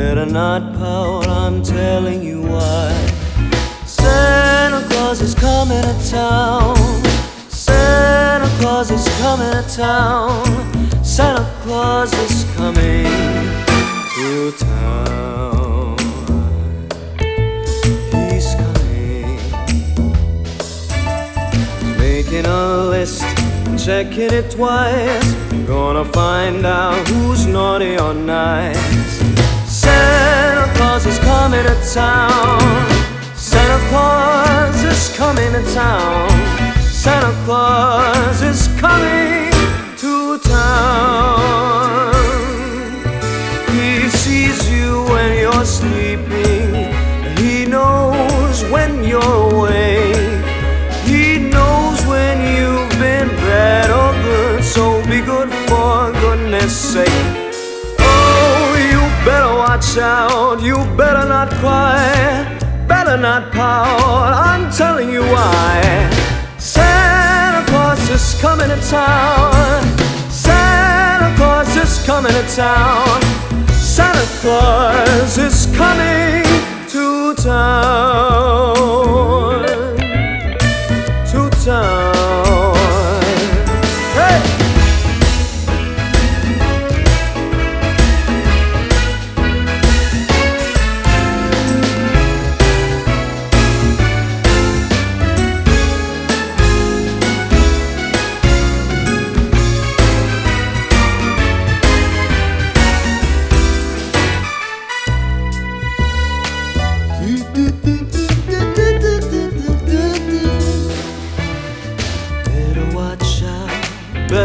Better not pout, I'm telling you why. Santa Claus is coming to town. Santa Claus is coming to town. Santa Claus is coming to town. He's coming. Making a list, checking it twice. Gonna find out who's naughty or nice. Santa Claus is coming to town. Santa Claus is coming to town. Santa Claus is coming to town. He sees you when you're sleeping. He knows when you're awake. He knows when you've been bad or good. So be good for goodness sake. You better. You better not cry. Better not pout. I'm telling you why. Santa Claus is coming to town. Santa Claus is coming to town. Santa Claus is coming to town.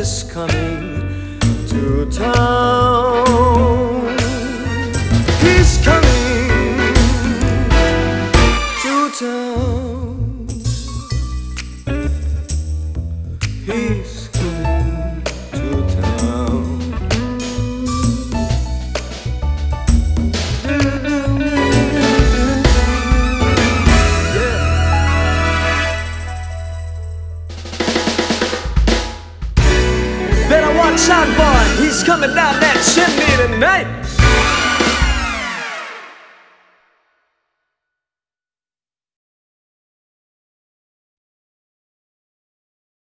is coming to town. He's coming Boy. He's coming down that chimney tonight.